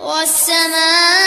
والسماء